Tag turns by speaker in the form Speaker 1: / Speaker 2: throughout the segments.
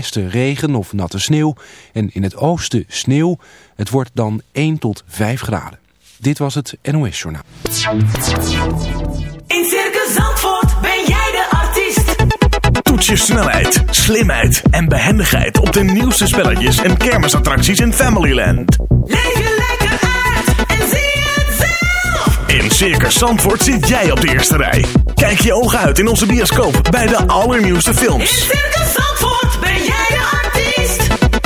Speaker 1: westen regen of natte sneeuw en in het oosten sneeuw. Het wordt dan 1 tot 5 graden. Dit was het NOS Journaal.
Speaker 2: In Circus Zandvoort ben jij de artiest.
Speaker 3: Toets je snelheid, slimheid en behendigheid op de nieuwste spelletjes en kermisattracties in Familyland.
Speaker 2: Leef je lekker uit en zie het zelf.
Speaker 3: In Circus Zandvoort zit jij op de eerste rij. Kijk je ogen uit in onze bioscoop bij de allernieuwste
Speaker 2: In
Speaker 3: films.
Speaker 2: Circus Zandvoort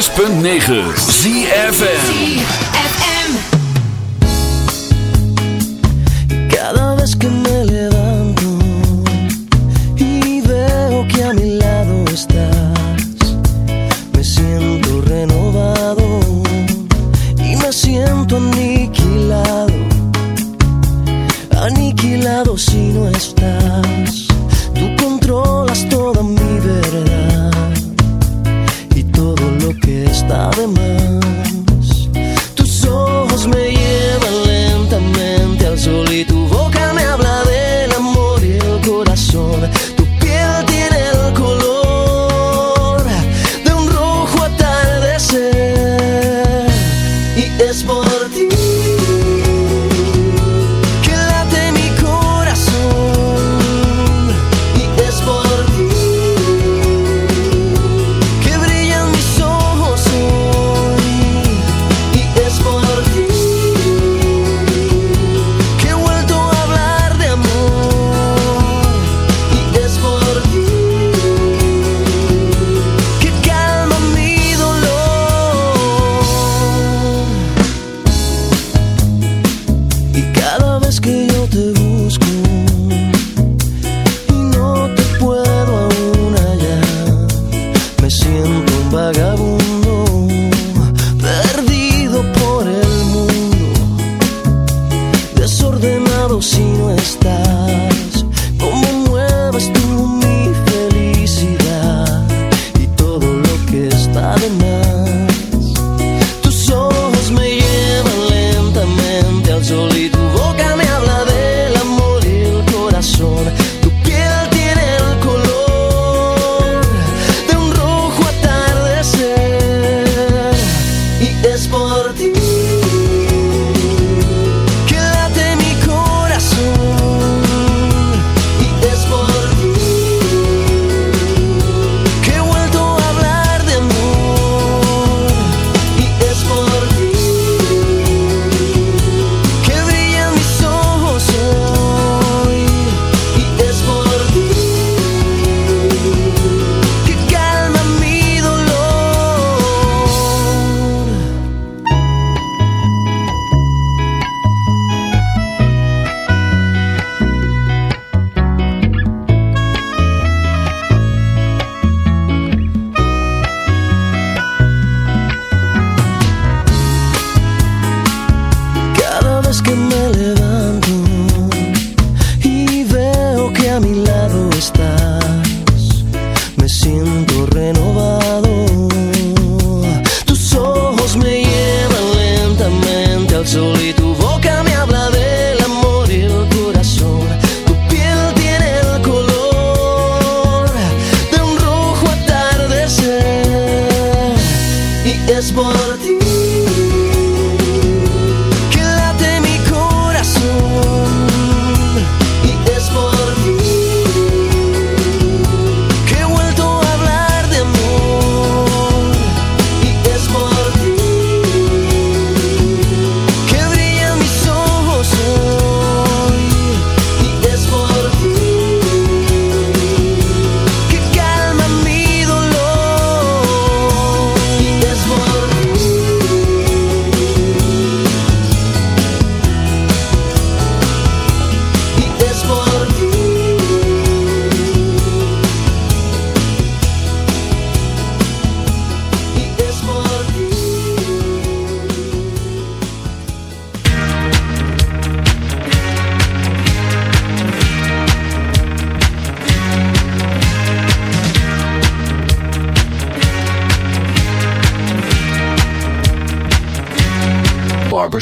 Speaker 4: 106.9 ZFM.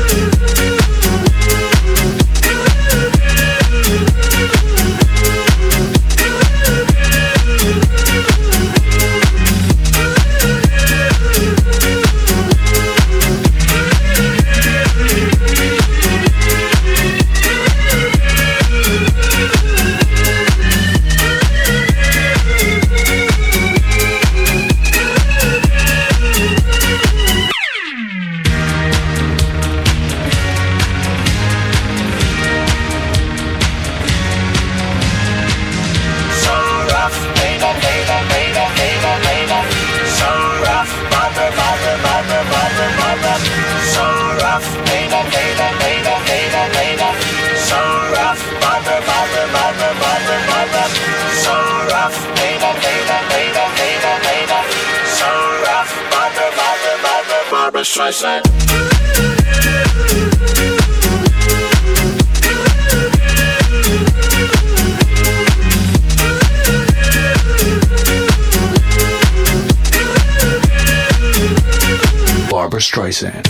Speaker 5: Yeah. flashlight. Barbara Streisand.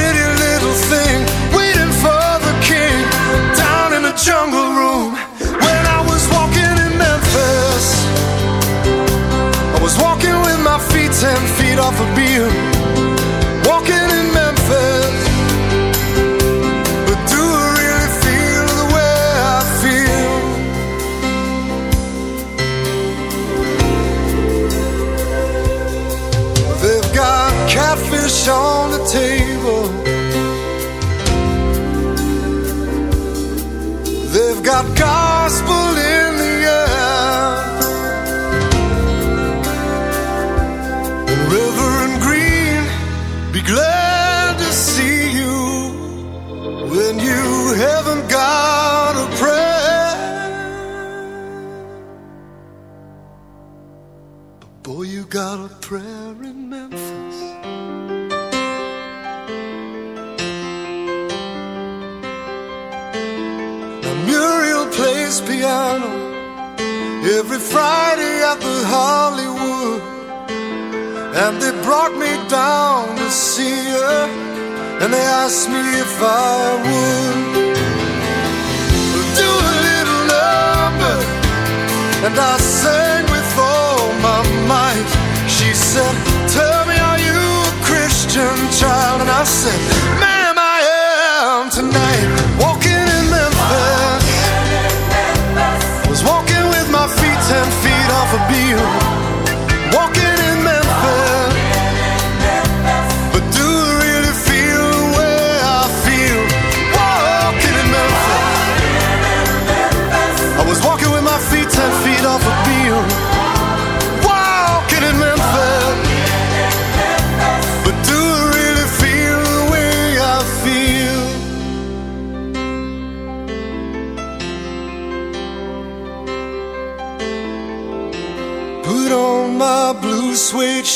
Speaker 6: off a beer Walking in Memphis But do I really feel the way I feel? They've got catfish on the table They've got God prayer. In memphis. Every friday at the holy wood and they brought me down the sea and they asked me if I would. and I sang with all my might. She said, Tell me, are you a Christian child? And I said, Man.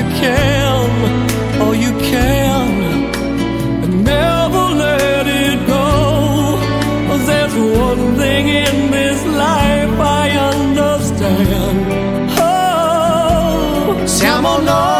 Speaker 7: you can, all you can. And never let it go. there's one thing in this life I understand. Oh,
Speaker 8: Siamo noi,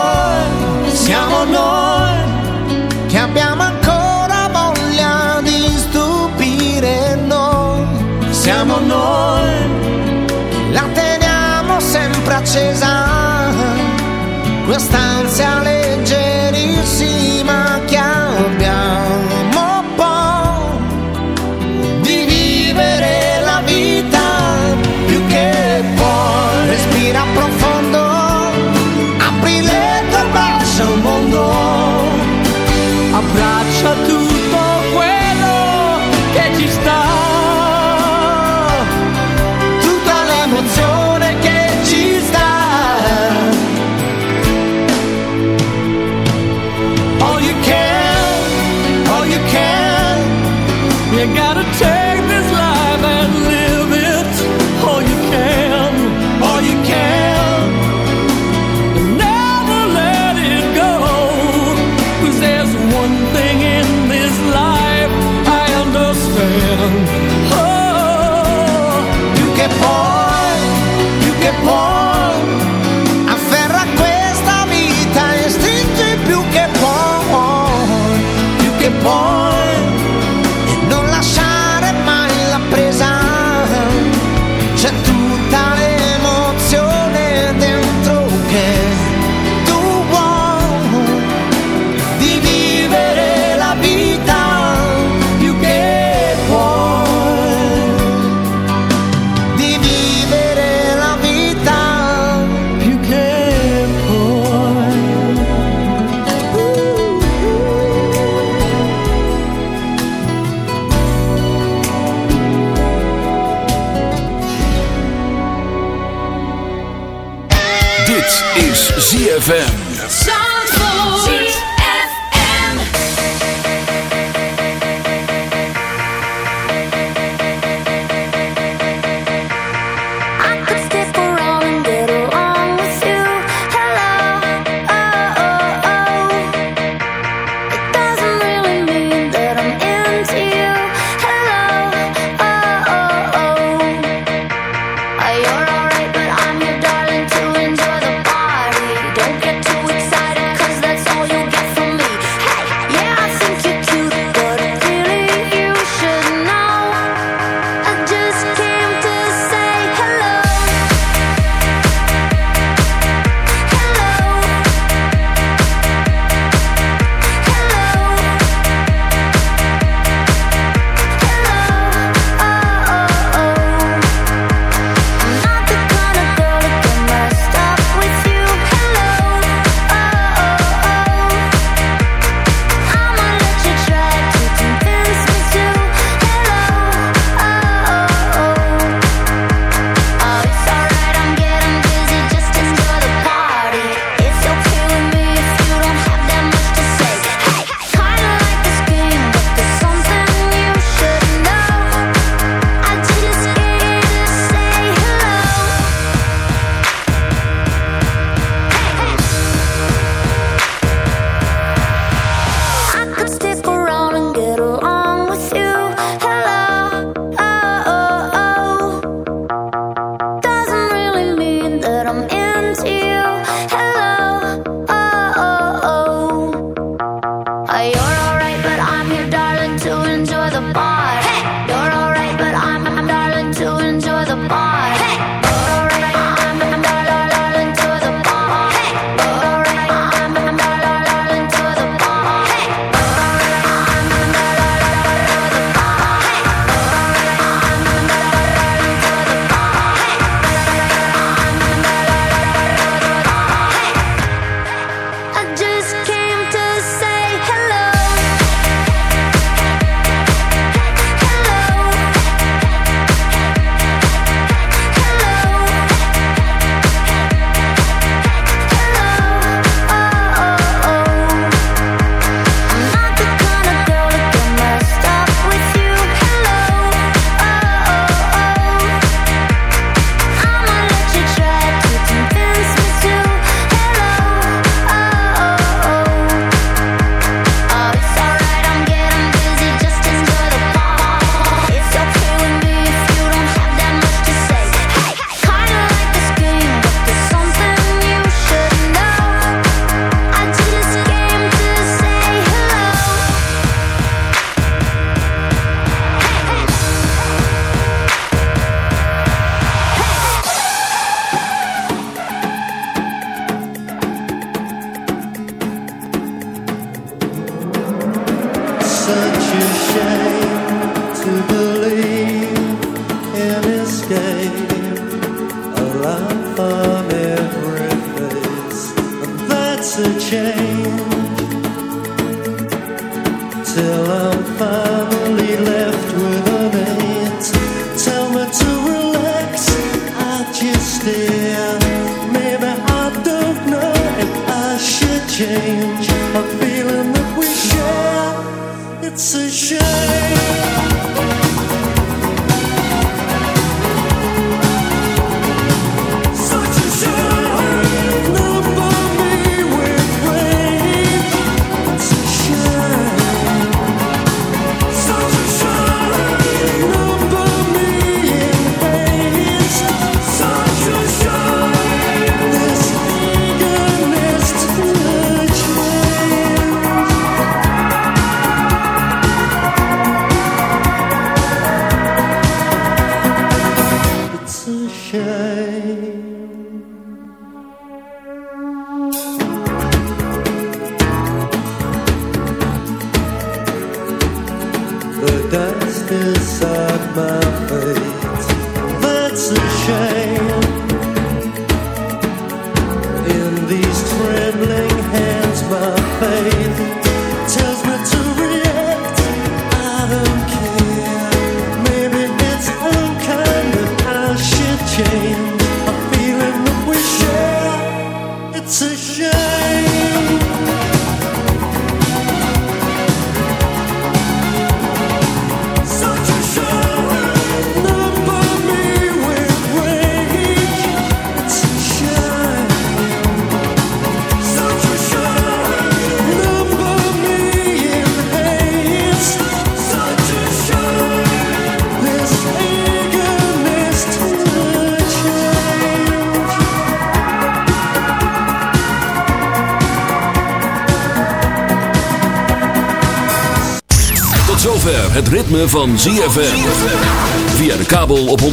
Speaker 9: ritme van ZFM. Via de kabel op 104.5.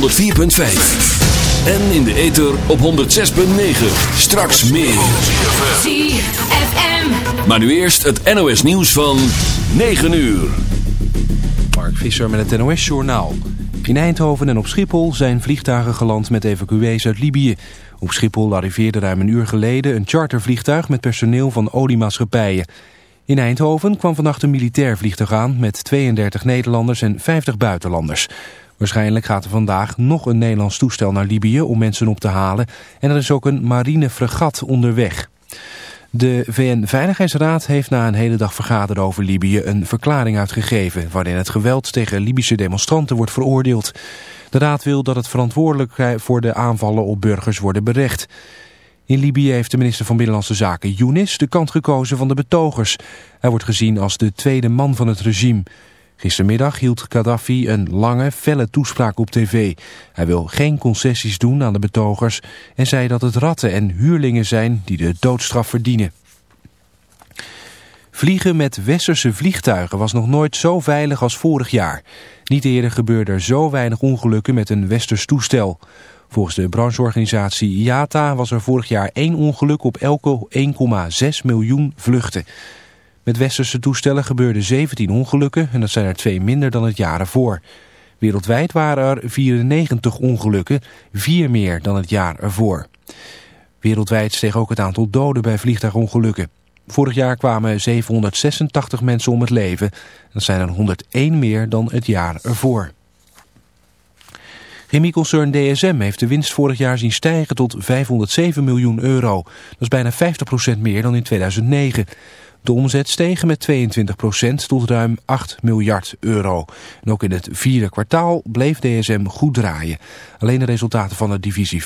Speaker 9: En in de ether op 106.9. Straks meer.
Speaker 10: ZFM.
Speaker 9: Maar nu eerst het NOS nieuws van 9 uur.
Speaker 1: Mark Visser met het NOS-journaal. In Eindhoven en op Schiphol zijn vliegtuigen geland met evacuees uit Libië. Op Schiphol arriveerde ruim een uur geleden een chartervliegtuig met personeel van oliemaatschappijen. In Eindhoven kwam vannacht een militair vliegtuig aan met 32 Nederlanders en 50 buitenlanders. Waarschijnlijk gaat er vandaag nog een Nederlands toestel naar Libië om mensen op te halen. En er is ook een marine fregat onderweg. De VN-veiligheidsraad heeft na een hele dag vergaderen over Libië een verklaring uitgegeven... waarin het geweld tegen Libische demonstranten wordt veroordeeld. De raad wil dat het verantwoordelijk voor de aanvallen op burgers worden berecht. In Libië heeft de minister van Binnenlandse Zaken Younis de kant gekozen van de betogers. Hij wordt gezien als de tweede man van het regime. Gistermiddag hield Gaddafi een lange, felle toespraak op tv. Hij wil geen concessies doen aan de betogers en zei dat het ratten en huurlingen zijn die de doodstraf verdienen. Vliegen met westerse vliegtuigen was nog nooit zo veilig als vorig jaar. Niet eerder gebeurde er zo weinig ongelukken met een westers toestel. Volgens de brancheorganisatie IATA was er vorig jaar één ongeluk op elke 1,6 miljoen vluchten. Met westerse toestellen gebeurden 17 ongelukken en dat zijn er twee minder dan het jaar ervoor. Wereldwijd waren er 94 ongelukken, vier meer dan het jaar ervoor. Wereldwijd steeg ook het aantal doden bij vliegtuigongelukken. Vorig jaar kwamen 786 mensen om het leven. Dat zijn er 101 meer dan het jaar ervoor. Chemieconcern DSM heeft de winst vorig jaar zien stijgen tot 507 miljoen euro. Dat is bijna 50% meer dan in 2009. De omzet steeg met 22% tot ruim 8 miljard euro. En ook in het vierde kwartaal bleef DSM goed draaien. Alleen de resultaten van de divisie